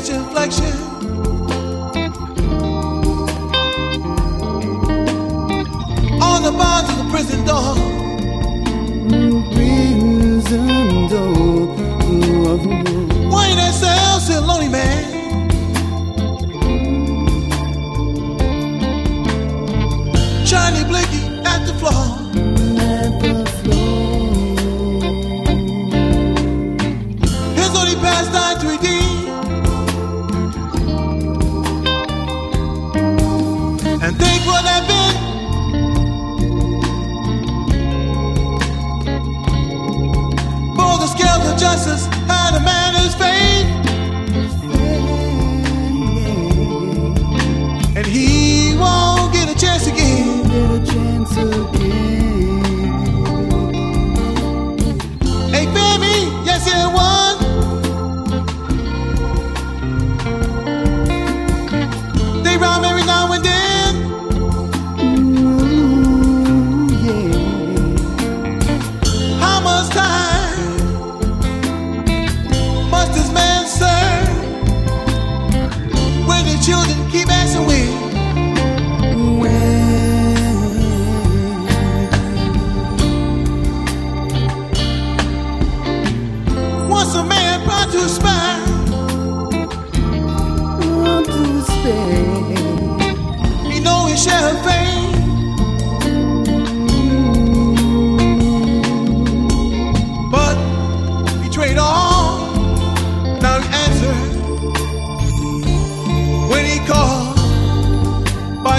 catch reflection. On the bars of the prison door. Prison door. Jesus.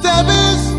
Step is